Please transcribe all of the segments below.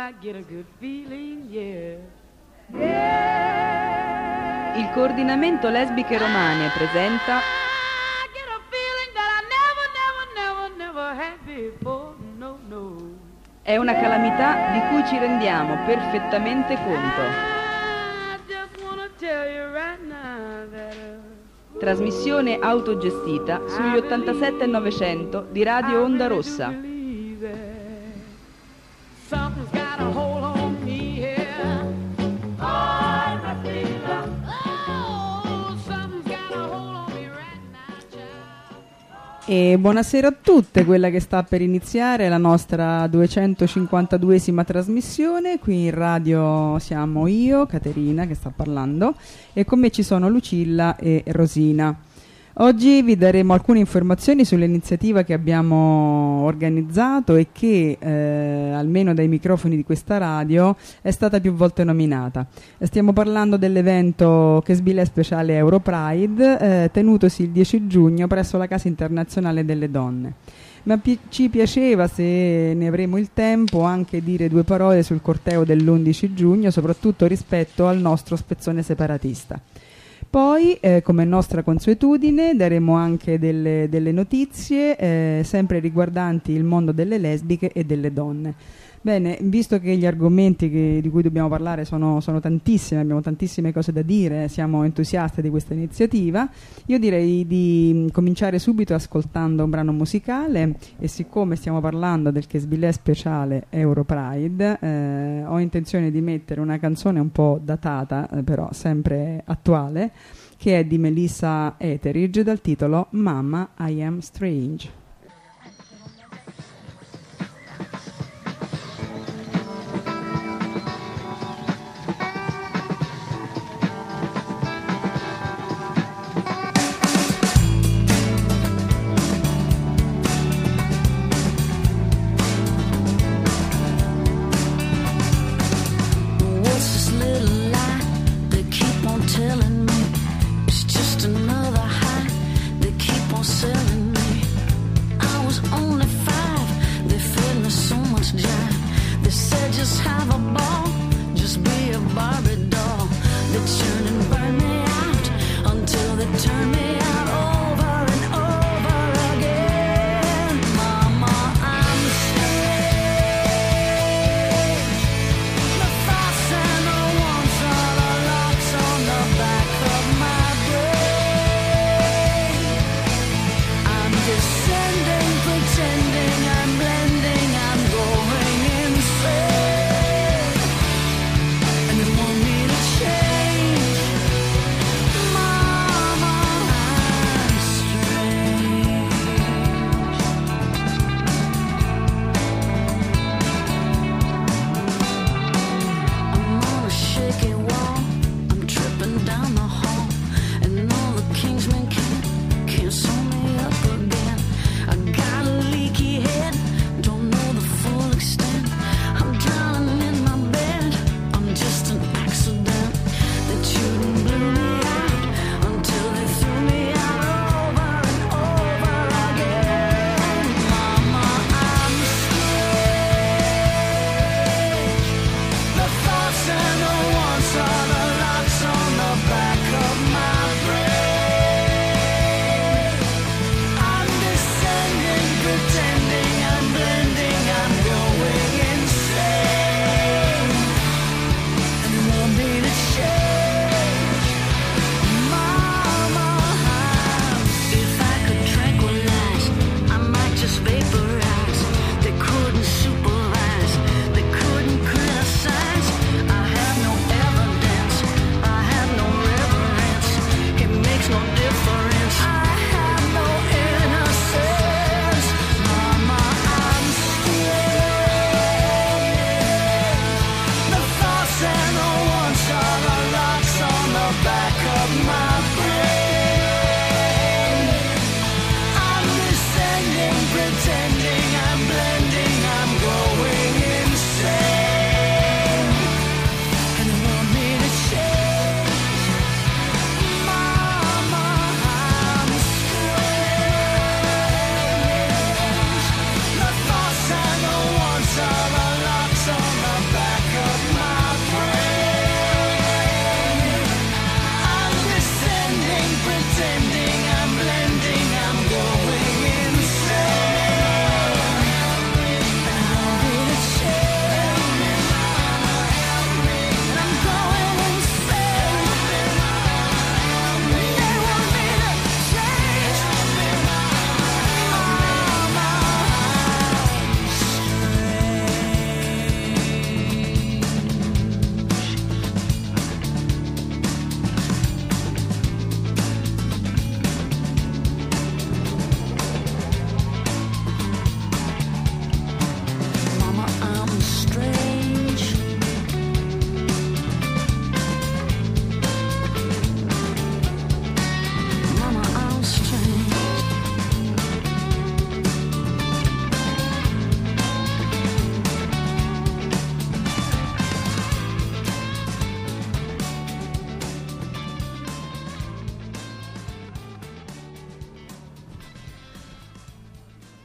I get a good feeling, yeah. Il coordinamento lesbiche romane presenta I get a feeling that I never, never, never, never had before. No, no. È una calamità di cui ci rendiamo perfettamente conto. Uh, Trasmissione autogestita sugli 87 e 900 di Radio Onda Rossa. E buonasera a tutte, quella che sta per iniziare la nostra 252esima trasmissione. Qui in radio siamo io, Caterina, che sta parlando, e con me ci sono Lucilla e Rosina. Oggi vi daremo alcune informazioni sull'iniziativa che abbiamo organizzato e che, eh, almeno dai microfoni di questa radio, è stata più volte nominata. Stiamo parlando dell'evento che sbile speciale Europride, eh, tenutosi il 10 giugno presso la Casa Internazionale delle Donne. Ma pi- ci piaceva, se ne avremo il tempo, anche dire due parole sul corteo dell'11 giugno, soprattutto rispetto al nostro spezzone separatista. Poi, eh, come nostra consuetudine, daremo anche delle, delle notizie eh, sempre riguardanti il mondo delle lesbiche e delle donne. Bene, visto che gli argomenti che- di cui dobbiamo parlare sono, sono tantissimi, abbiamo tantissime cose da dire, siamo entusiasti di questa iniziativa, io direi di cominciare subito ascoltando un brano musicale e siccome stiamo parlando del Chesbilè speciale Europride, eh, ho intenzione di mettere una canzone un po' datata, eh, però sempre attuale, che è di Melissa Etheridge dal titolo Mama I Am Strange.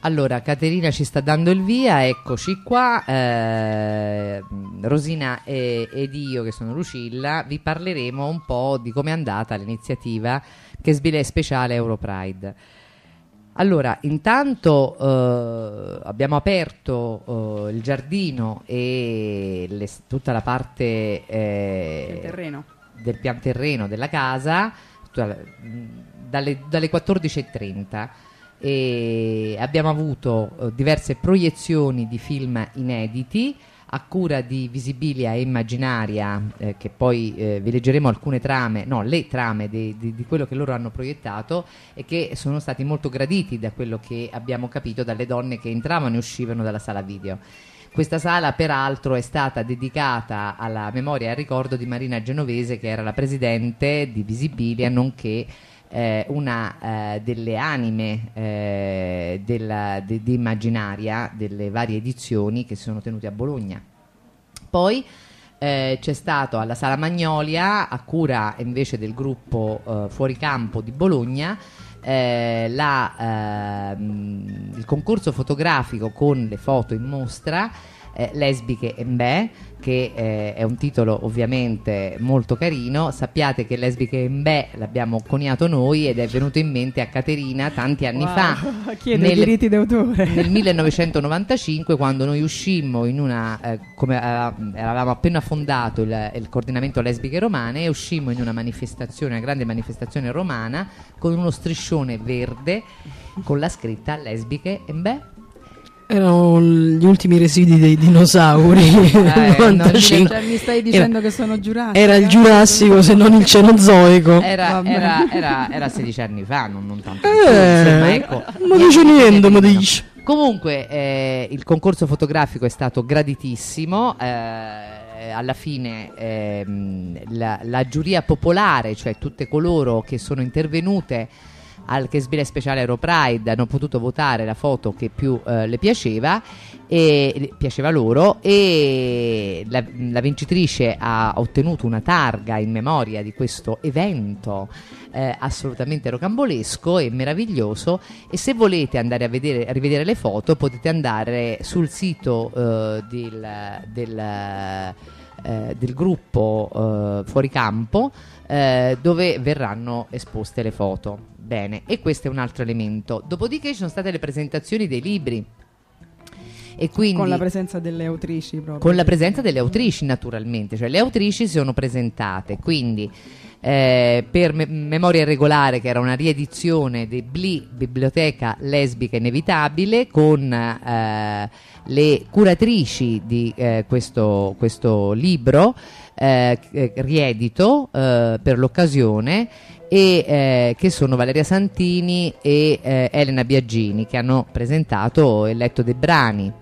Allora, Caterina ci sta dando il via, eccoci qua. eh, Rosina e- ed io, che sono Lucilla, vi parleremo un po' di come è andata l'iniziativa che sbile speciale Europride. Allora, intanto eh, abbiamo aperto eh, il giardino e le- tutta la parte eh, terreno. del pian terreno della casa dalle, dalle 14.30 e abbiamo avuto eh, diverse proiezioni di film inediti a cura di Visibilia e Immaginaria eh, che poi eh, vi leggeremo alcune trame, no le trame di, di- di quello che loro hanno proiettato e che sono stati molto graditi da quello che abbiamo capito dalle donne che entravano e uscivano dalla sala video. Questa sala, peraltro, è stata dedicata alla memoria e al ricordo di Marina Genovese, che era la presidente di Visibilia, nonché eh, una eh, delle anime eh, della- de- di Immaginaria delle varie edizioni che si sono tenute a Bologna. Poi eh, c'è stato alla Sala Magnolia, a cura invece del gruppo eh, Fuori Campo di Bologna, eh, la, ehm, il concorso fotografico con le foto in mostra eh, Lesbiche e Mbè, che eh, è un titolo ovviamente molto carino. Sappiate che Lesbiche e Mbè l'abbiamo coniato noi ed è venuto in mente a Caterina tanti anni Wow, fa. Chiede nel- diritti d'autore. nel 1995 quando noi uscimmo in una eh, come eh, eravamo appena fondato il, il coordinamento lesbiche romane e uscimmo in una manifestazione una grande manifestazione romana con uno striscione verde con la scritta lesbiche e beh Erano gli ultimi residui dei dinosauri. Eh, nel no, 95. Cioè, mi stai dicendo che sono giurati? Era il Giurassico, se non il Cenozoico. era, era, era, era 16 anni fa non, non tanto Eh, ecco. ma dice niente, ma dice. Comunque eh, il concorso fotografico è stato graditissimo. eh, alla fine ehm, la, la giuria popolare, cioè tutte coloro che sono intervenute al Chesbile Speciale Aeropride hanno potuto votare la foto che più eh, le piaceva e piaceva loro e la, la vincitrice ha ottenuto una targa in memoria di questo evento eh, assolutamente rocambolesco e meraviglioso e se volete andare a, vedere, a rivedere le foto potete andare sul sito eh, del, del, eh, del gruppo eh, Fuori Campo eh, dove verranno esposte le foto. Bene, e questo è un altro elemento. Dopodiché ci sono state le presentazioni dei libri. E quindi Con la presenza delle autrici proprio. con la presenza delle autrici naturalmente, cioè le autrici si sono presentate, quindi eh, per Me- Memoria Irregolare che era una riedizione di Bli, Biblioteca Lesbica Inevitabile con eh, le curatrici di eh, questo, questo libro eh, eh, riedito eh, per l'occasione e eh, che sono Valeria Santini e eh, Elena Biagini che hanno presentato e letto dei brani.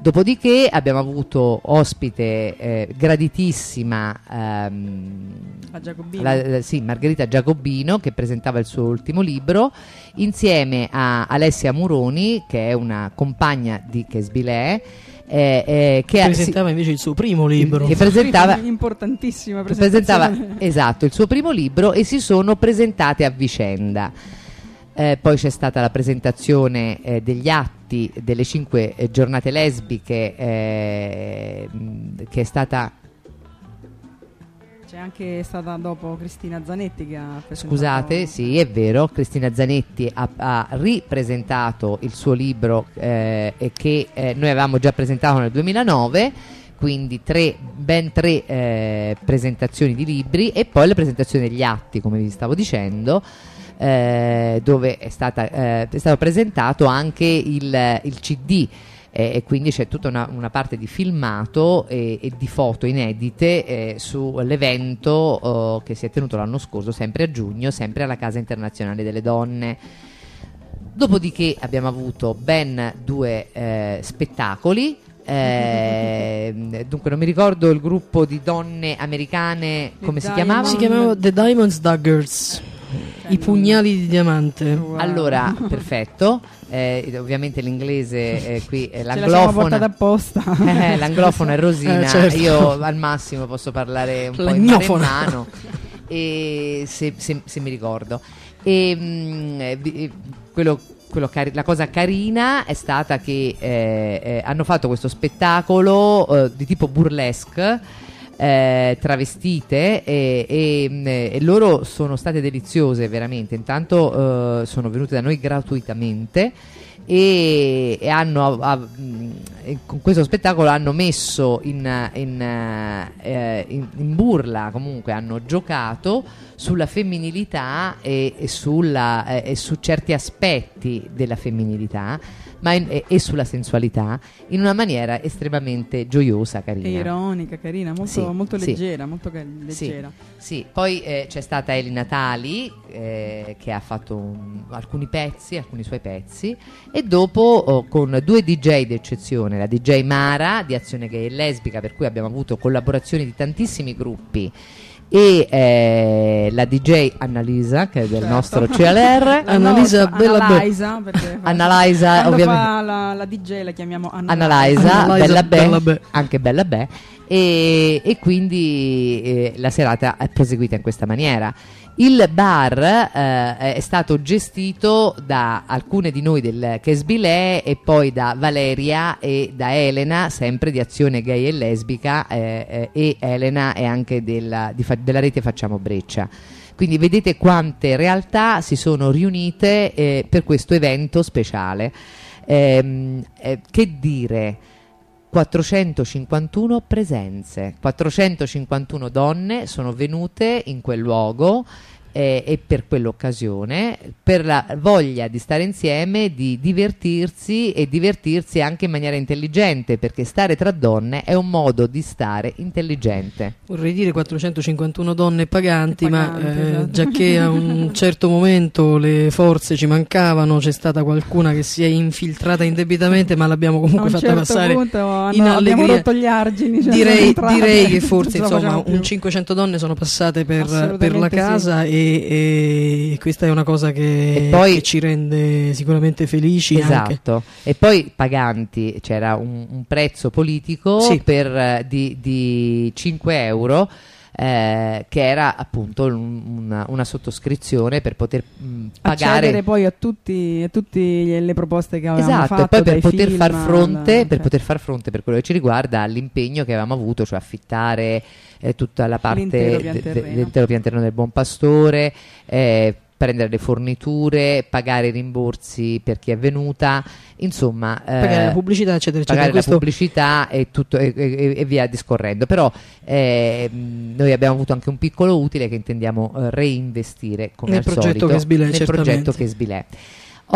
Dopodiché abbiamo avuto ospite eh, graditissima ehm, Giacobino. la- la- sì, Margherita Giacobino che presentava il suo ultimo libro insieme a Alessia Muroni che è una compagna di Chesbilè eh, eh, che, ha- si- presentava invece il suo primo libro. che presentava importantissima presentava presentazione. esatto il suo primo libro e si sono presentate a vicenda. Eh, poi c'è stata la presentazione eh, degli atti delle cinque eh, giornate lesbiche eh, che è stata C'è anche stata dopo Cristina Zanetti che ha presentato Scusate, sì, è vero, Cristina Zanetti ha, ha ripresentato il suo libro eh, che eh, noi avevamo già presentato nel 2009, quindi tre, ben tre eh, presentazioni di libri e poi la presentazione degli atti, come vi stavo dicendo, eh, dove è, stata, eh, è stato presentato anche il, il CD eh, e quindi c'è tutta una, una parte di filmato e, e di foto inedite eh, sull'evento eh, che si è tenuto l'anno scorso, sempre a giugno, sempre alla Casa Internazionale delle Donne. Dopodiché abbiamo avuto ben due eh, spettacoli. eh, dunque, non mi ricordo il gruppo di donne americane come si Diamond- chiamava? Si chiamava The Diamonds Daggers, Cioè, i pugnali di diamante. Wow. Allora, perfetto. Eh, ovviamente l'inglese eh, qui è Ce l'anglofona. apposta. Eh, l'anglofona è Rosina, Eh, certo. io al massimo posso parlare un po' in mano e se, se- se mi ricordo. E, mm, eh, eh, quello quello cari- la cosa carina è stata che eh, eh, hanno fatto questo spettacolo eh, di tipo burlesque eh, travestite e, e, mh, e loro sono state deliziose veramente. Intanto eh, sono venute da noi gratuitamente e, e hanno a- a- e con questo spettacolo hanno messo in, in, eh, in- in burla comunque hanno giocato sulla femminilità e, sulla- eh, su certi aspetti della femminilità in- e, e sulla sensualità in una maniera estremamente gioiosa carina È ironica, carina, molto, Sì, molto sì. leggera, molto Sì, leggera. sì. poi eh, c'è stata Eli Natali eh, che ha fatto un- alcuni pezzi, alcuni suoi pezzi e dopo oh, con due DJ d'eccezione, la DJ Mara di Azione Gay e Lesbica per cui abbiamo avuto collaborazioni di tantissimi gruppi e eh, la DJ Annalisa che è del Certo. nostro CLR Annalisa nostra Bella Be- Annalisa, perché Annalisa, ovviamente. la, la DJ la chiamiamo Annalisa. Annalisa, Bella Be, Bella Be. anche Bella Be e, e quindi eh, la serata è proseguita in questa maniera. Il bar eh, è stato gestito da alcune di noi del Chesbilè e poi da Valeria e da Elena, sempre di Azione Gay e Lesbica eh, eh, e Elena è anche della, di della rete Facciamo Breccia. Quindi vedete quante realtà si sono riunite eh, per questo evento speciale. Ehm, eh, che dire? 451 presenze, 451 donne sono venute in quel luogo eh, e per quell'occasione, per la voglia di stare insieme, di divertirsi e divertirsi anche in maniera intelligente, perché stare tra donne è un modo di stare intelligente. Vorrei dire 451 donne paganti, Paganti, ma eh, esatto. già che a un certo momento le forze ci mancavano, c'è stata qualcuna che si è infiltrata indebitamente, ma l'abbiamo comunque un fatta certo passare punto in abbiamo allegria. rotto gli argini. cioè, Direi, direi che forse insomma un più. 500 donne sono passate per, per la sì. casa e, e questa è una cosa che, E poi- che ci rende sicuramente felici anche. Esatto, e poi paganti, c'era un, un prezzo politico Sì. per, eh, di, di 5 euro. eh, che era appunto un- una, una sottoscrizione per poter mh, pagare accedere poi a tutti, a tutte le proposte che avevamo Esatto, fatto e poi per poter, film far fronte, al- per cioè, poter far fronte per quello che ci riguarda all'impegno che avevamo avuto, cioè affittare eh, tutta la parte dell'intero pian terreno del Buon Pastore, eh, prendere le forniture, pagare i rimborsi per chi è venuta, insomma, eh, Pagare la pubblicità, eccetera, eccetera. pagare la Questo- pubblicità e, tutto, e, e- e via discorrendo. Però eh, noi abbiamo avuto anche un piccolo utile che intendiamo eh, reinvestire come Nel al progetto solito Chesbilè, nel certamente. progetto Chesbilè.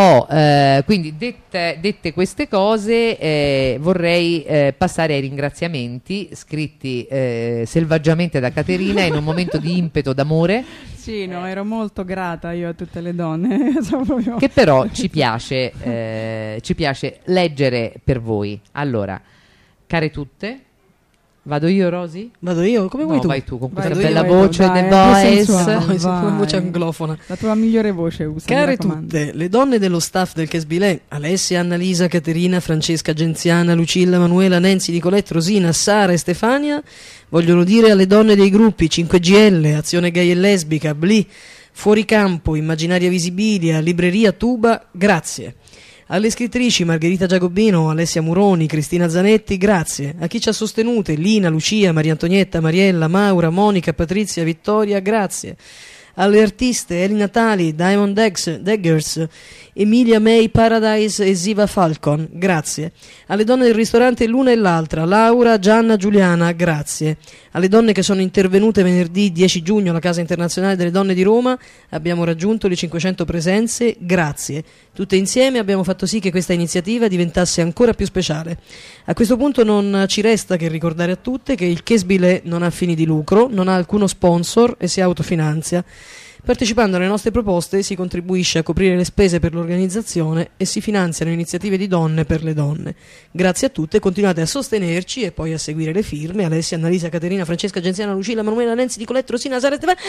Oh, eh, quindi dette, dette queste cose eh, vorrei eh, passare ai ringraziamenti scritti eh, selvaggiamente da Caterina in un momento di impeto d'amore Sì, no, ero molto grata io a tutte le donne. che però ci piace, eh, ci piace leggere per voi. Allora, care tutte, vado io Rosy? Vado io? Come vuoi No, tu? vai tu con Vai questa bella vai tu, voce dai, The vai. come voce anglofona. La tua migliore voce usa. Care tutte, le donne dello staff del Chesbilè, Alessia, Annalisa, Caterina, Francesca, Genziana, Lucilla, Manuela, Nancy, Nicolette, Rosina, Sara e Stefania, vogliono dire alle donne dei gruppi 5GL, Azione Gay e Lesbica, Bli, Fuori Campo, Immaginaria Visibilia, Libreria Tuba, grazie. Alle scrittrici Margherita Giacobino, Alessia Muroni, Cristina Zanetti, grazie. A chi ci ha sostenute, Lina, Lucia, Maria Antonietta, Mariella, Maura, Monica, Patrizia, Vittoria, grazie. Alle artiste Eli Natali, Diamond Daggers, Emilia May Paradise e Ziva Falcon, grazie. Alle donne del ristorante l'una e l'altra, Laura, Gianna, Giuliana, grazie. Alle donne che sono intervenute venerdì 10 giugno alla Casa Internazionale delle Donne di Roma, abbiamo raggiunto le 500 presenze, grazie. Tutte insieme abbiamo fatto sì che questa iniziativa diventasse ancora più speciale. A questo punto non ci resta che ricordare a tutte che il Chesbilè non ha fini di lucro, non ha alcuno sponsor e si autofinanzia. Partecipando alle nostre proposte si contribuisce a coprire le spese per l'organizzazione e si finanziano iniziative di donne per le donne. Grazie a tutte, continuate a sostenerci e poi a seguire le firme. Alessia, Annalisa, Caterina, Francesca, Genziana, Lucilla, Manuela, Nenzi, Nicolette, Rosina, Sara, Stefania.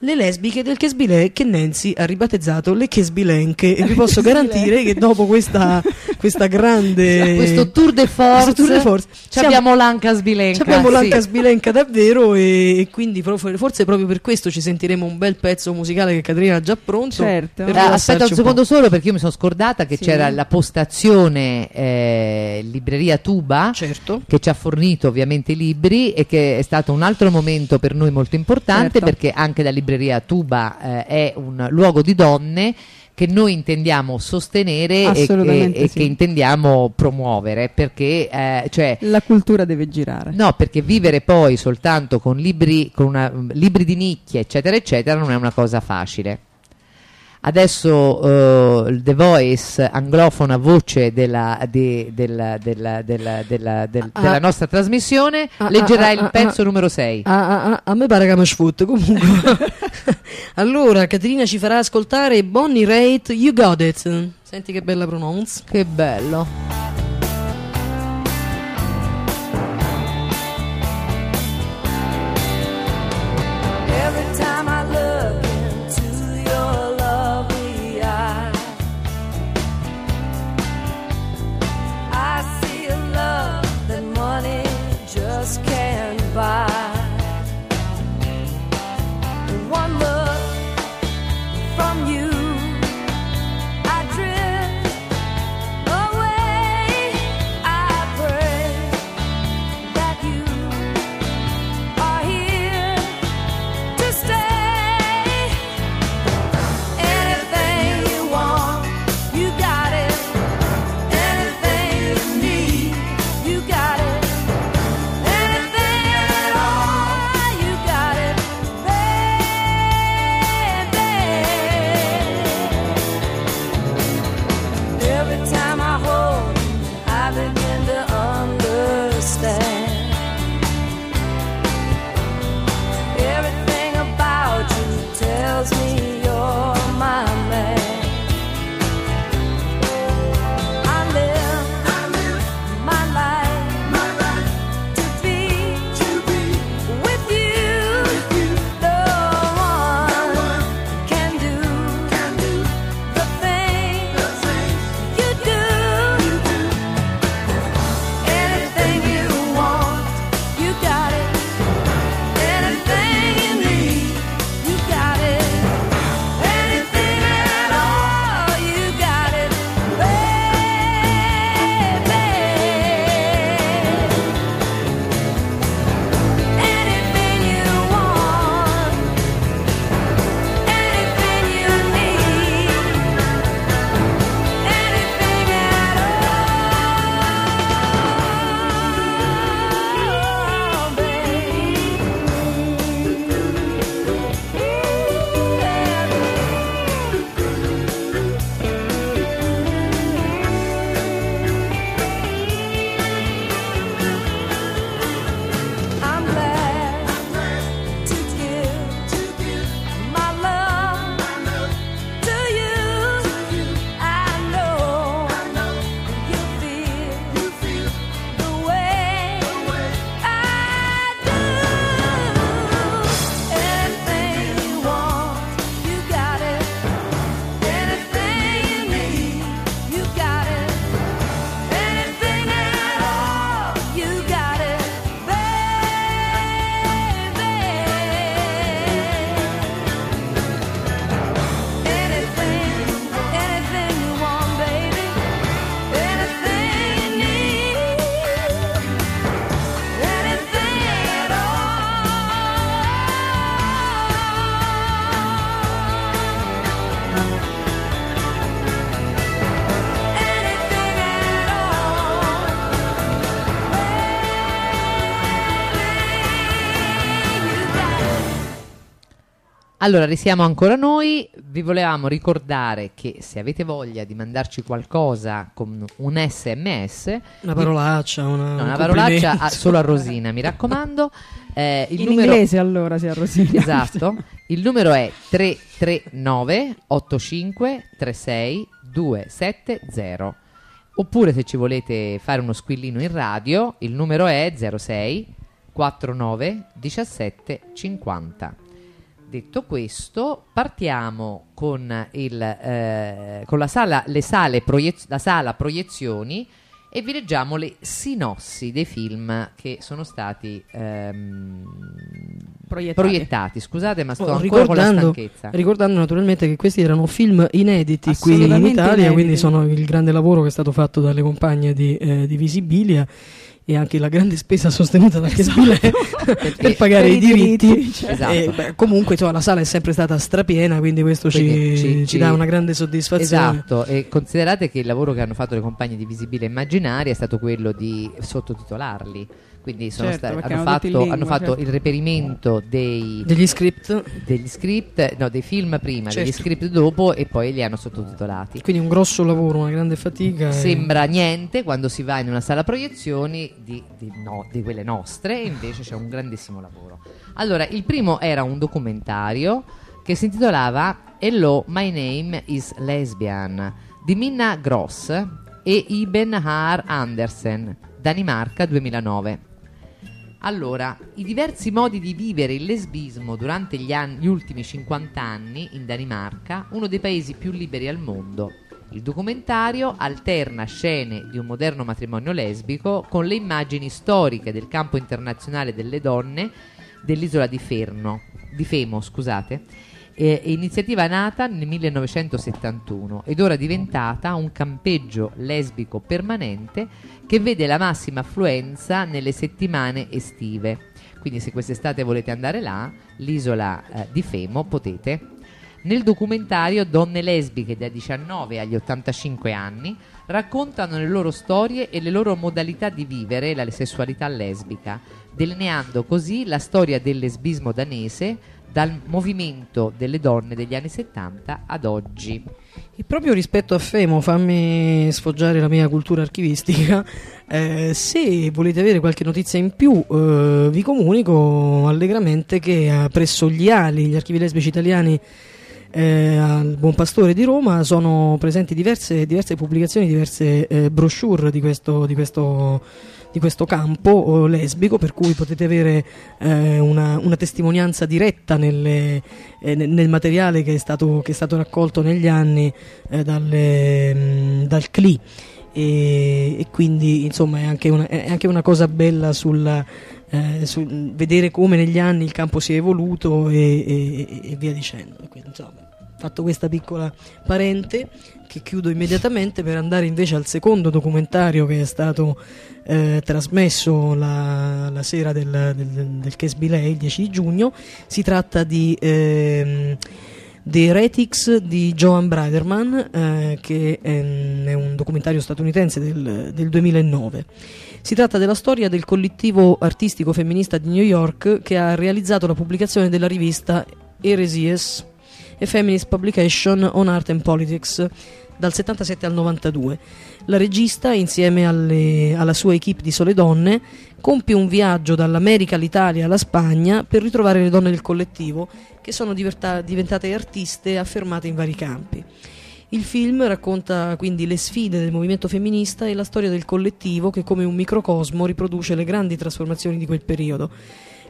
Le lesbiche del Chesbilè che Nancy ha ribattezzato le Chesbilenche e vi posso garantire che dopo questa, questa grande Questo tour de force, tour de force ci siamo- abbiamo l'anca sbilenca. abbiamo sì. l'anca sbilenca davvero e, e quindi forse proprio per questo ci sentiremo un bel pezzo musicale che Caterina ha già pronto Certo. per Eh, aspetta un po'. secondo solo perché io mi sono scordata che Sì. c'era la postazione eh, libreria Tuba certo che ci ha fornito ovviamente i libri e che è stato un altro momento per noi molto importante Certo. perché anche la libreria Tuba eh, è un luogo di donne che noi intendiamo sostenere e, e- Assolutamente e sì. che intendiamo promuovere perché eh, cioè La cultura deve girare. No, perché vivere poi soltanto con libri, con una- libri di nicchia, eccetera, eccetera, non è una cosa facile. Adesso eh, The Voice, anglofona voce della, di- della- della- della- della- del- Ah. della nostra trasmissione, Ah, leggerà ah, il ah, pezzo ah. numero 6. Ah, ah, ah, a me pare che mi sfotte comunque allora Caterina ci farà ascoltare Bonnie Raitt You Got It senti che bella pronounce Che bello. Allora, risiamo ancora noi. Vi volevamo ricordare che se avete voglia di mandarci qualcosa con un sms, una parolaccia una, no, un una parolaccia a- solo a Rosina, mi raccomando. Eh, il In numero inglese allora sia Rosina. Esatto. Il numero è 339 85 36 270. Oppure se ci volete fare uno squillino in radio, il numero è 06 49 17 50. Detto questo, partiamo con, il, eh, con la, sala, le sale proiez- la sala proiezioni e vi leggiamo le sinossi dei film che sono stati ehm, Proiettati. proiettati. Scusate, ma sto Oh, ancora con la ricordando, stanchezza. ricordando naturalmente che questi erano film inediti qui in Italia, inediti. quindi sono il grande lavoro che è stato fatto dalle compagne di, eh, di Visibilia e anche la grande spesa sostenuta dal Chesbile per pagare Per i diritti. diritti, cioè. Esatto. E, beh, comunque insomma, la sala è sempre stata strapiena, quindi questo ci, Quindi ci- ci ci- dà una grande soddisfazione. Esatto, e considerate che il lavoro che hanno fatto le compagne di Visibile Immaginaria è stato quello di sottotitolarli. Quindi sono Certo, sta- hanno, fatto, lingua, hanno fatto certo. il reperimento dei, Degli script, degli script, no, dei film prima, degli Certo. script dopo e poi li hanno sottotitolati. quindi un grosso lavoro, una grande fatica. e- Sembra niente quando si va in una sala proiezioni di, di- no, di quelle nostre, e invece c'è un grandissimo lavoro. Allora, il primo era un documentario che si intitolava Hello, My Name is Lesbian di Minna Gross e Iben Haar Andersen, Danimarca 2009. Allora, i diversi modi di vivere il lesbismo durante gli, anni- gli ultimi 50 anni in Danimarca, uno dei paesi più liberi al mondo. Il documentario alterna scene di un moderno matrimonio lesbico con le immagini storiche del campo internazionale delle donne dell'isola di Ferno, di Femo, scusate, eh, iniziativa nata nel 1971 ed ora diventata un campeggio lesbico permanente che vede la massima affluenza nelle settimane estive. Quindi se quest'estate volete andare là, l'isola eh, di Femo potete. Nel documentario donne lesbiche dai 19 agli 85 anni raccontano le loro storie e le loro modalità di vivere la sessualità lesbica, delineando così la storia del lesbismo danese dal movimento delle donne degli anni 70 ad oggi. E proprio rispetto a Femo, fammi sfoggiare la mia cultura archivistica. eh, se volete avere qualche notizia in più, eh, vi comunico allegramente che eh, presso gli Ali, gli archivi lesbici italiani eh, al Buon Pastore di Roma, sono presenti diverse, diverse pubblicazioni, diverse eh, brochure di questo, di questo di questo campo lesbico, per cui potete avere eh, una, una testimonianza diretta nelle, eh, nel- materiale che è stato, che è stato raccolto negli anni eh, dalle, mh, dal CLI. E, e quindi insomma è anche una, è anche una cosa bella sul, eh, sul vedere come negli anni il campo si è evoluto e, e- e via dicendo. Quindi, insomma, fatto questa piccola parente che chiudo immediatamente per andare invece al secondo documentario che è stato eh, trasmesso la, la sera del, del, del Kesbilei, il 10 di giugno. Si tratta di ehm, The Heretics di Joan Braderman, eh, che ehm, è un documentario statunitense del, del 2009. Si tratta della storia del collettivo artistico femminista di New York che ha realizzato la pubblicazione della rivista Heresies, a Feminist Publication on Art and Politics, dal 77 al 92. La regista, insieme alle- alla sua equipe di sole donne, compie un viaggio dall'America all'Italia alla Spagna per ritrovare le donne del collettivo che sono diventate artiste affermate in vari campi. Il film racconta quindi le sfide del movimento femminista e la storia del collettivo che come un microcosmo riproduce le grandi trasformazioni di quel periodo.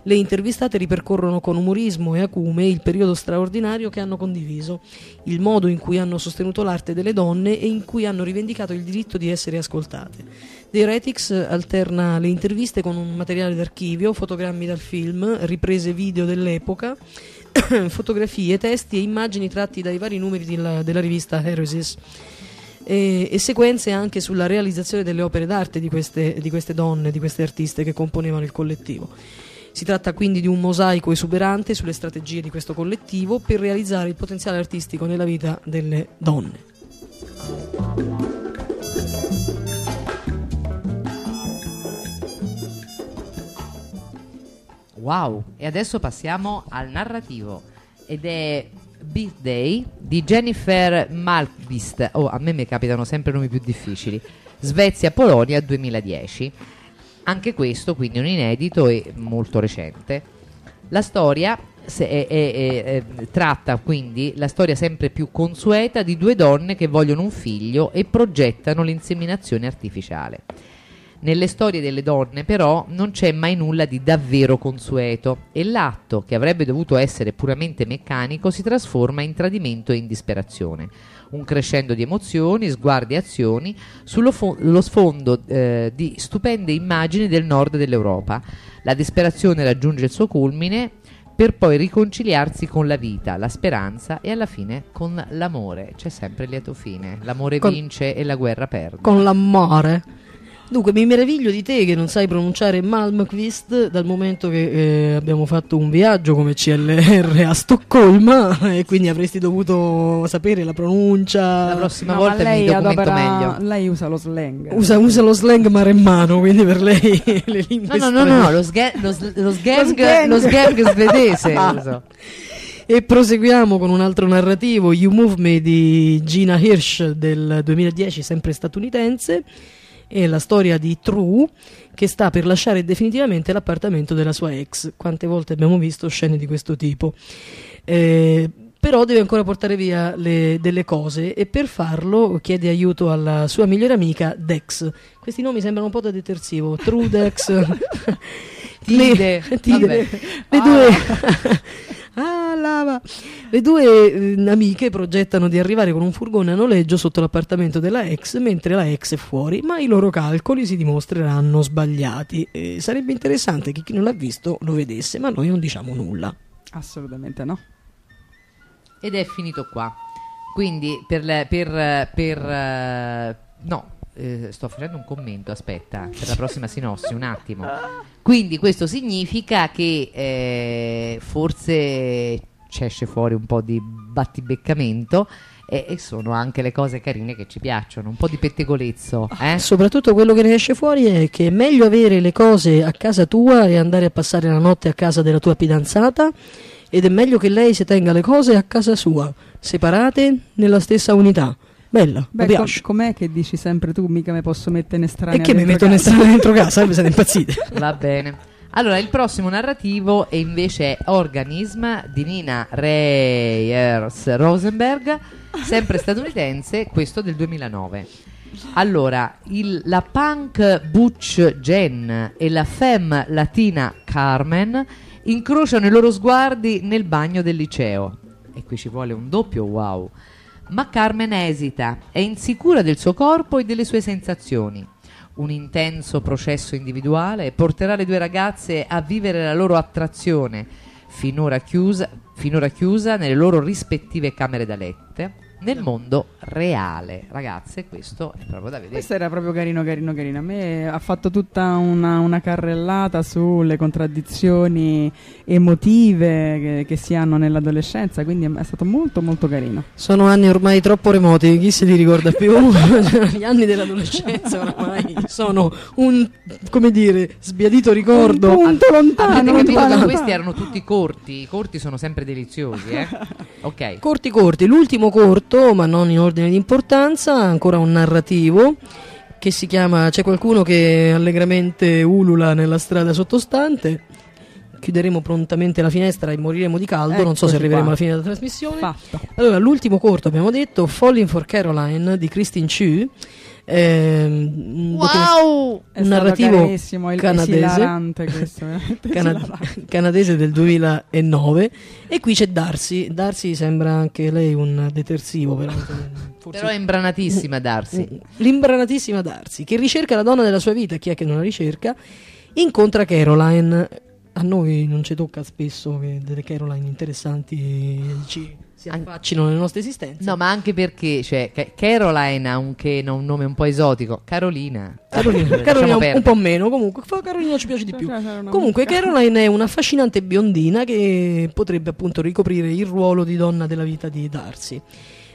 Le intervistate ripercorrono con umorismo e acume il periodo straordinario che hanno condiviso, il modo in cui hanno sostenuto l'arte delle donne e in cui hanno rivendicato il diritto di essere ascoltate. The Heretics alterna le interviste con un materiale d'archivio, fotogrammi dal film, riprese video dell'epoca, fotografie, testi e immagini tratti dai vari numeri della, della rivista Heresies e, e sequenze anche sulla realizzazione delle opere d'arte di queste, di queste donne, di queste artiste che componevano il collettivo. Si tratta quindi di un mosaico esuberante sulle strategie di questo collettivo per realizzare il potenziale artistico nella vita delle donne. Wow, e adesso passiamo al narrativo ed è Birthday di Jennifer Malmquist. Oh, a me mi capitano sempre nomi più difficili. Svezia-Polonia 2010. Anche questo quindi un inedito e molto recente. La storia è- è- è- tratta quindi la storia sempre più consueta di due donne che vogliono un figlio e progettano l'inseminazione artificiale. Nelle storie delle donne, però, non c'è mai nulla di davvero consueto e l'atto, che avrebbe dovuto essere puramente meccanico, si trasforma in tradimento e in disperazione. Un crescendo di emozioni, sguardi e azioni sullo fo- lo sfondo eh, di stupende immagini del nord dell'Europa. La disperazione raggiunge il suo culmine per poi riconciliarsi con la vita, la speranza e alla fine con l'amore. C'è sempre il lieto fine. L'amore Con- vince e la guerra perde. Con l'amore. Dunque, mi meraviglio di te che non sai pronunciare Malmquist dal momento che eh, abbiamo fatto un viaggio come CLR a Stoccolma e quindi avresti dovuto sapere la pronuncia. La prossima No, volta mi documento adopera- meglio. Lei usa lo slang. Usa, usa lo slang maremmano, quindi per lei le lingue No, no, no, no, lo, sga- lo, lo sgang, lo sgang svedese. Ah. E proseguiamo con un altro narrativo, You Move Me di Gina Hirsch del 2010, sempre statunitense, e la storia di True che sta per lasciare definitivamente l'appartamento della sua ex. Quante volte abbiamo visto scene di questo tipo. Eh, però deve ancora portare via le- delle cose e per farlo chiede aiuto alla sua migliore amica Dex. Questi nomi sembrano un po' da detersivo. True Dex. Tide, Tide. Le due Ah, lava. Le due eh, amiche progettano di arrivare con un furgone a noleggio sotto l'appartamento della ex mentre la ex è fuori, ma i loro calcoli si dimostreranno sbagliati. E sarebbe interessante che chi non l'ha visto lo vedesse, ma noi non diciamo nulla. Assolutamente no. Ed è finito qua. Quindi per, le- per, per, eh, no, eh, sto facendo un commento, aspetta, per la prossima sinossi, un attimo. Quindi questo significa che eh, forse ci esce fuori un po' di battibeccamento e, e sono anche le cose carine che ci piacciono, un po' di pettegolezzo, eh? Soprattutto quello che ne esce fuori è che è meglio avere le cose a casa tua e andare a passare la notte a casa della tua fidanzata ed è meglio che lei si tenga le cose a casa sua, separate nella stessa unità. Bella, Beh, mi com- piace. com'è che dici sempre tu mica mi posso mettere in E estranea che mi mettono in strada dentro casa, eh, siete impazzite. Va bene. Allora, il prossimo narrativo è invece Organism di Nina Reyers Rosenberg, sempre statunitense, questo del 2009. Allora, il- la punk Butch Jen e la femme latina Carmen incrociano i loro sguardi nel bagno del liceo. E qui ci vuole un doppio wow. Ma Carmen esita, è insicura del suo corpo e delle sue sensazioni. Un intenso processo individuale porterà le due ragazze a vivere la loro attrazione, finora chiusa, finora chiusa nelle loro rispettive camere da lette, nel mondo reale. Ragazze, questo è proprio da vedere. Questo era proprio carino, carino, carino. A me ha fatto tutta una, una carrellata sulle contraddizioni emotive che, che si hanno nell'adolescenza, quindi è stato molto, molto carino. Sono anni ormai troppo remoti, chi se li ricorda più? Gli anni dell'adolescenza ormai sono un, come dire, sbiadito ricordo. Un punto lontano, Avete capito lontano, questi erano tutti corti? I corti sono sempre deliziosi, eh? Ok. Corti corti, l'ultimo corto, ma non in ordine di importanza, ancora un narrativo che si chiama C'è qualcuno che allegramente ulula nella strada sottostante. Chiuderemo prontamente la finestra e moriremo di caldo, non so se arriveremo qua. alla fine della trasmissione. Fatto. Allora, l'ultimo corto abbiamo detto Falling for Caroline di Christine Chu. Ehm, Wow! È un narrativo canadese. questo, veramente cana- canadese del 2009 e qui c'è Darcy. Darcy sembra anche lei un detersivo però, forse- Però è imbranatissima Darcy. Mm, l'imbranatissima Darcy che ricerca la donna della sua vita. Chi è che non la ricerca? Incontra Caroline. A noi non ci tocca spesso che delle Caroline interessanti ci si affaccino nelle nostre esistenze No, ma anche perché, cioè, Ca- Caroline ha un, che, no, un nome un po' esotico. Carolina. Carolina, Carolina un, un po' meno, comunque fa- Carolina ci piace di più. Comunque. Caroline è un'affascinante biondina che potrebbe appunto ricoprire il ruolo di donna della vita di Darcy.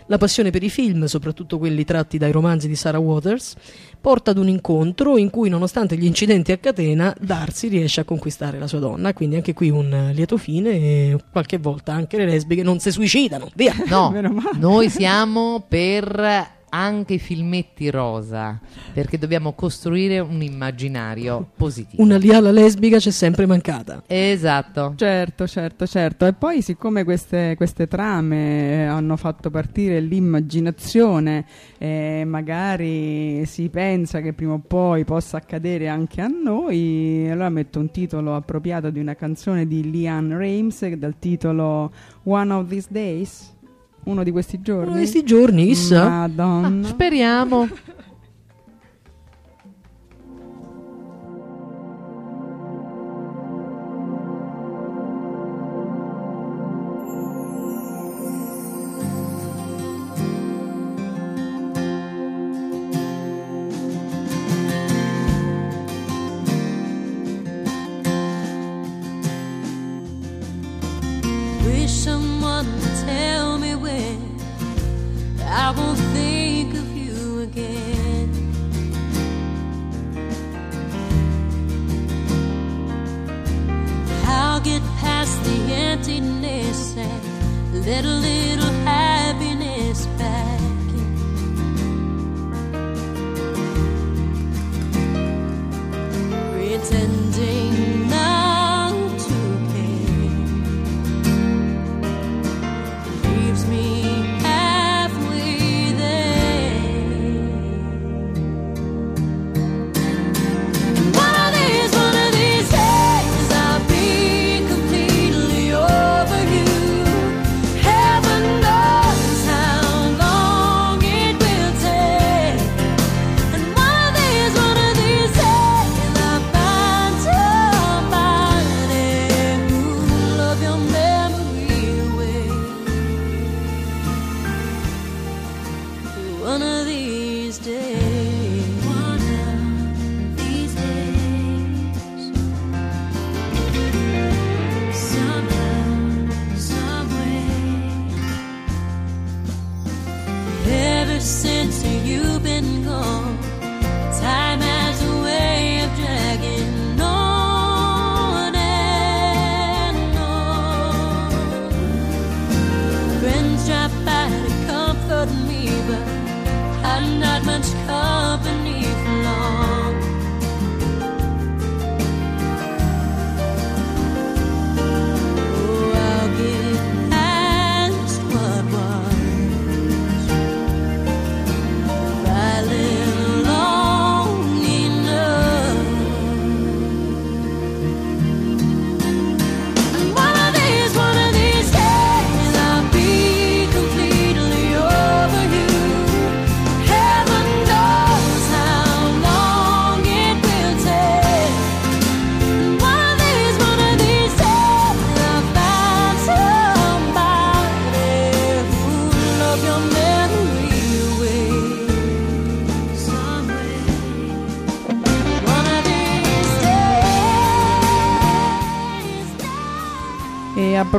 La passione per i film, soprattutto quelli tratti dai romanzi di Sarah Waters, porta ad un incontro in cui, nonostante gli incidenti a catena, Darcy riesce a conquistare la sua donna. Quindi anche qui un lieto fine e qualche volta anche le lesbiche non si suicidano. Via! No, noi siamo per anche i filmetti rosa, perché dobbiamo costruire un immaginario positivo. Una liala lesbica c'è sempre mancata. Esatto. Certo, certo, certo. E poi siccome queste, queste trame eh, hanno fatto partire l'immaginazione, eh, magari si pensa che prima o poi possa accadere anche a noi, allora metto un titolo appropriato di una canzone di Leanne Reims dal titolo One of These Days, uno di questi giorni. Uno di questi giorni, chissà. Madonna. Speriamo.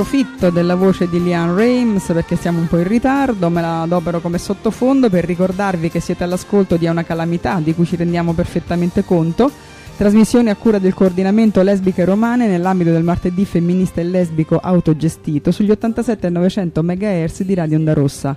Approfitto della voce di Lian Reims perché siamo un po' in ritardo, me la adopero come sottofondo per ricordarvi che siete all'ascolto di una calamità di cui ci rendiamo perfettamente conto. Trasmissione a cura del coordinamento lesbiche romane nell'ambito del martedì femminista e lesbico autogestito sugli 87 e 900 MHz di Radio Onda Rossa.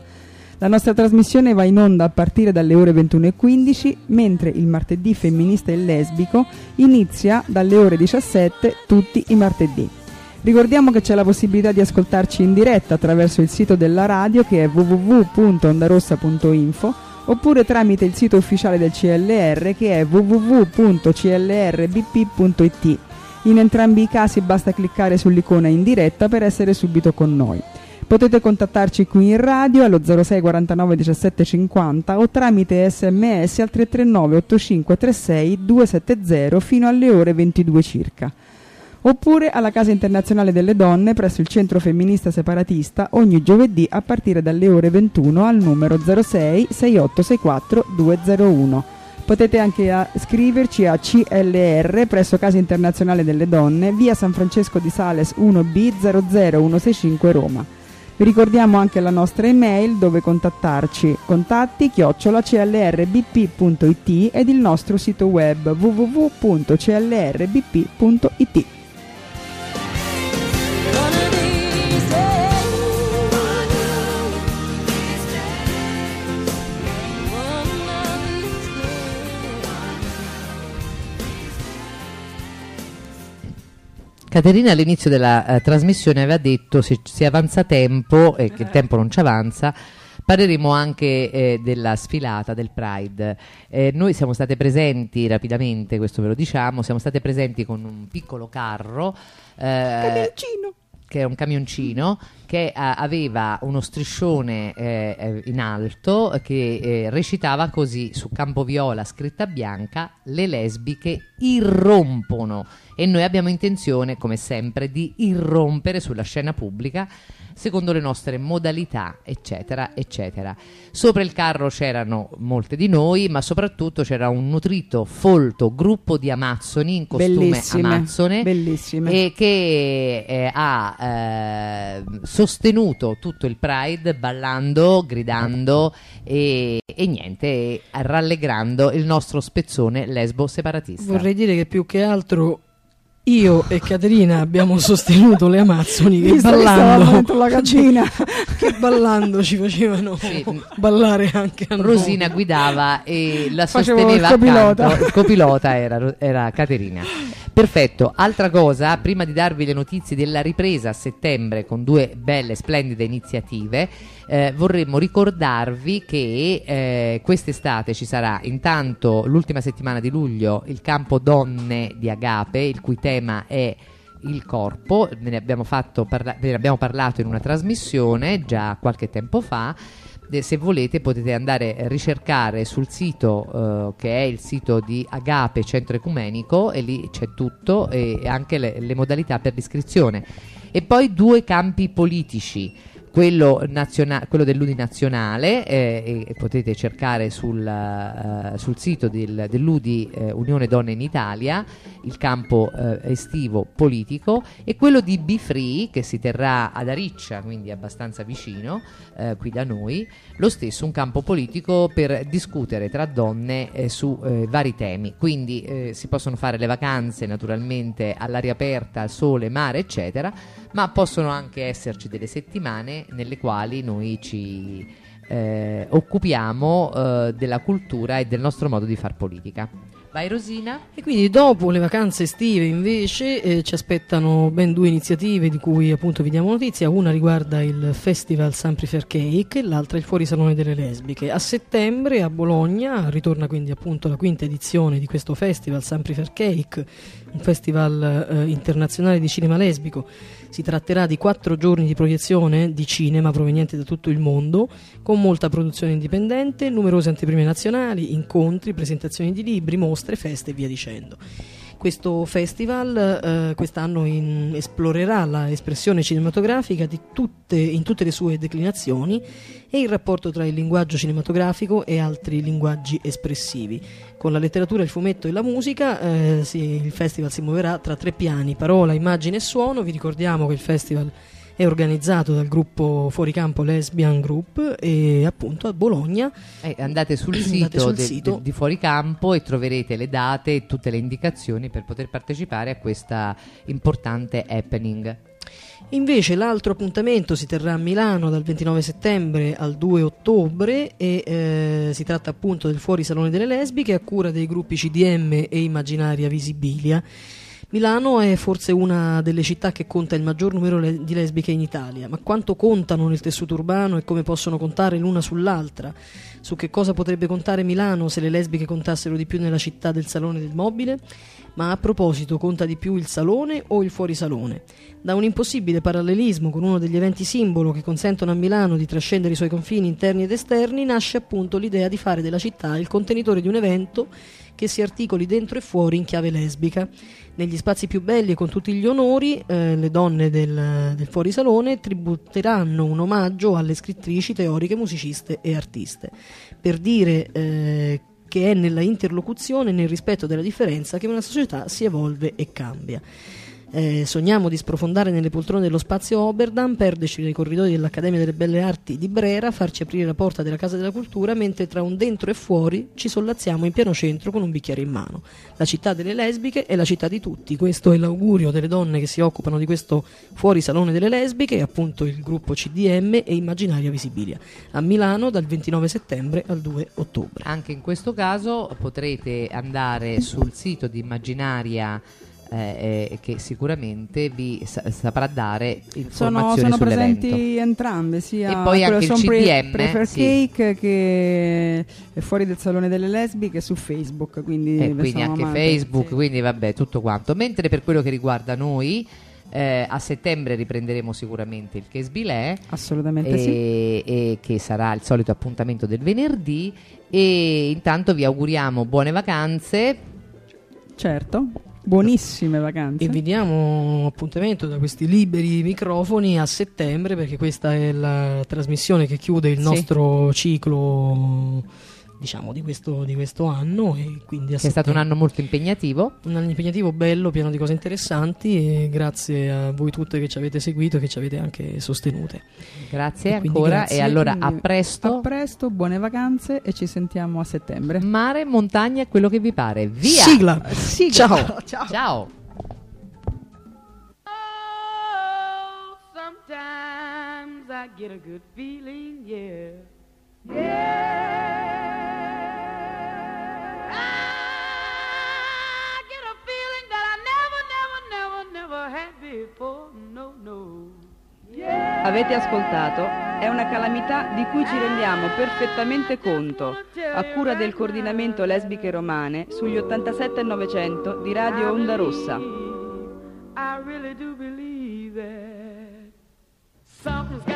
La nostra trasmissione va in onda a partire dalle ore 21.15, mentre il martedì femminista e lesbico inizia dalle ore 17 tutti i martedì. Ricordiamo che c'è la possibilità di ascoltarci in diretta attraverso il sito della radio che è www.ondarossa.info oppure tramite il sito ufficiale del CLR che è www.clrbp.it. In entrambi i casi basta cliccare sull'icona in diretta per essere subito con noi. Potete contattarci qui in radio allo 06 49 17 50 o tramite sms al 339 8536 270 fino alle ore 22 circa. Oppure alla Casa Internazionale delle Donne presso il Centro Femminista Separatista ogni giovedì a partire dalle ore 21 al numero 06 6864 201. Potete anche a- scriverci a CLR presso Casa Internazionale delle Donne, via San Francesco di Sales 1B 00165 Roma. Vi ricordiamo anche la nostra email dove contattarci contatti chiocciola clrbp.it ed il nostro sito web www.clrbp.it. Caterina all'inizio della eh, trasmissione aveva detto se si avanza tempo e che il tempo non ci avanza parleremo anche eh, della sfilata del Pride. Eh, noi siamo state presenti rapidamente, questo ve lo diciamo, siamo state presenti con un piccolo carro eh, che è un camioncino che eh, aveva uno striscione eh, eh, in alto eh, che eh, recitava così su campo viola scritta bianca le lesbiche irrompono e noi abbiamo intenzione come sempre di irrompere sulla scena pubblica secondo le nostre modalità eccetera eccetera sopra il carro c'erano molte di noi ma soprattutto c'era un nutrito folto gruppo di amazzoni in costume Bellissime, amazzone bellissime. e che eh, ha eh, sostenuto tutto il Pride ballando, gridando e, e niente, e rallegrando il nostro spezzone lesbo separatista. Vorrei dire che più che altro io e Caterina abbiamo sostenuto le Amazzoni che Visto ballando, dentro la cabina. che ballando ci facevano Sì. ballare anche a noi. Rosina guidava e la Facevo sosteneva il copilota. accanto. Il copilota era, era Caterina. Perfetto. Altra cosa, prima di darvi le notizie della ripresa a settembre con due belle, splendide iniziative, eh, vorremmo ricordarvi che eh, quest'estate ci sarà intanto l'ultima settimana di luglio il campo donne di Agape, il cui tema è il corpo, ne abbiamo, ne abbiamo parlato in una trasmissione già qualche tempo fa. Se volete potete andare a ricercare sul sito eh, che è il sito di Agape Centro Ecumenico e lì c'è tutto e anche le, le modalità per l'iscrizione. E poi due campi politici. Quello, quello dell'Uni nazionale eh, e potete cercare sul, eh, sul sito del- dell'Udi eh, Unione Donne in Italia il campo eh, estivo politico e quello di Be Free che si terrà ad Ariccia, quindi abbastanza vicino eh, qui da noi, lo stesso un campo politico per discutere tra donne eh, su vari temi. Quindi si possono fare le vacanze naturalmente all'aria aperta, al sole, mare, eccetera, ma possono anche esserci delle settimane nelle quali noi ci eh, occupiamo eh, della cultura e del nostro modo di far politica. Vai Rosina? E quindi dopo le vacanze estive invece eh, ci aspettano ben due iniziative di cui appunto vi diamo notizia. Una riguarda il Festival Sampri Fair Cake e l'altra il Fuorisalone delle Lesbiche. A settembre a Bologna ritorna quindi appunto la quinta edizione di questo festival Sampri Fair Cake, un festival eh, internazionale di cinema lesbico. Si tratterà di quattro giorni di proiezione di cinema provenienti da tutto il mondo, con molta produzione indipendente, numerose anteprime nazionali, incontri, presentazioni di libri, mostre, feste e via dicendo. Questo festival eh, quest'anno esplorerà l'espressione cinematografica tutte- in tutte le sue declinazioni e il rapporto tra il linguaggio cinematografico e altri linguaggi espressivi. Con la letteratura, il fumetto e la musica eh, si- il festival si muoverà tra tre piani, parola, immagine e suono. Vi ricordiamo che il festival è organizzato dal gruppo Fuoricampo Lesbian Group e appunto a Bologna Eh, andate sul Andate sito, sul de- sito. de- di Fuoricampo e troverete le date e tutte le indicazioni per poter partecipare a questa importante happening. Invece l'altro appuntamento si terrà a Milano dal 29 settembre al 2 ottobre e eh, si tratta appunto del Fuori Salone delle Lesbiche a cura dei gruppi CDM e Immaginaria Visibilia. Milano è forse una delle città che conta il maggior numero le- di lesbiche in Italia, ma quanto contano nel tessuto urbano e come possono contare l'una sull'altra? Su che cosa potrebbe contare Milano se le lesbiche contassero di più nella città del Salone del Mobile? Ma a proposito, conta di più il salone o il fuorisalone? Da un impossibile parallelismo con uno degli eventi simbolo che consentono a Milano di trascendere i suoi confini interni ed esterni, nasce appunto l'idea di fare della città il contenitore di un evento che si articoli dentro e fuori in chiave lesbica. Negli spazi più belli e con tutti gli onori, eh, le donne del, del fuorisalone tributeranno un omaggio alle scrittrici, teoriche, musiciste e artiste. Per dire eh, che è nella interlocuzione nel rispetto della differenza che una società si evolve e cambia. Eh, sogniamo di sprofondare nelle poltrone dello spazio Oberdam, perderci nei corridoi dell'Accademia delle Belle Arti di Brera, farci aprire la porta della Casa della Cultura, mentre tra un dentro e fuori ci sollazziamo in pieno centro con un bicchiere in mano. La città delle lesbiche è la città di tutti, questo è l'augurio delle donne che si occupano di questo fuori salone delle lesbiche, appunto il gruppo CDM e Immaginaria Visibilia, a Milano dal 29 settembre al 2 ottobre. Anche in questo caso potrete andare sul sito di Immaginaria eh, eh, che sicuramente vi sa- saprà dare Sono, informazioni sono sull'evento. presenti entrambe, sia E poi quello anche il Pre- CDM, Prefer sì. Cake che è fuori del Salone delle Lesbiche su Facebook, quindi, e quindi sono anche amate, Facebook, sì. quindi vabbè, tutto quanto. Mentre per quello che riguarda noi, eh, a settembre riprenderemo sicuramente il Case Bilè. Assolutamente sì. e, e che sarà il solito appuntamento del venerdì e intanto vi auguriamo buone vacanze Certo, buonissime vacanze. E vi diamo appuntamento da questi liberi microfoni a settembre perché questa è la trasmissione che chiude il Sì. nostro ciclo diciamo di questo, di questo anno e quindi è stato un anno molto impegnativo. Un anno impegnativo bello pieno di cose interessanti e grazie a voi tutte che ci avete seguito e che ci avete anche sostenute. Grazie E ancora grazie, e allora a presto. A presto, buone vacanze e ci sentiamo a settembre. mare, montagna, quello che vi pare. Via! Sigla. Sigla. ciao. Ciao. Oh, sometimes I get a good feeling, yeah. Yeah. I get a feeling that I never, never, never, never had before. No, no. Avete ascoltato? È una calamità di cui ci rendiamo perfettamente conto, a cura del coordinamento lesbiche romane sugli 87 e 900 di Radio Onda Rossa. I really do believe that something's got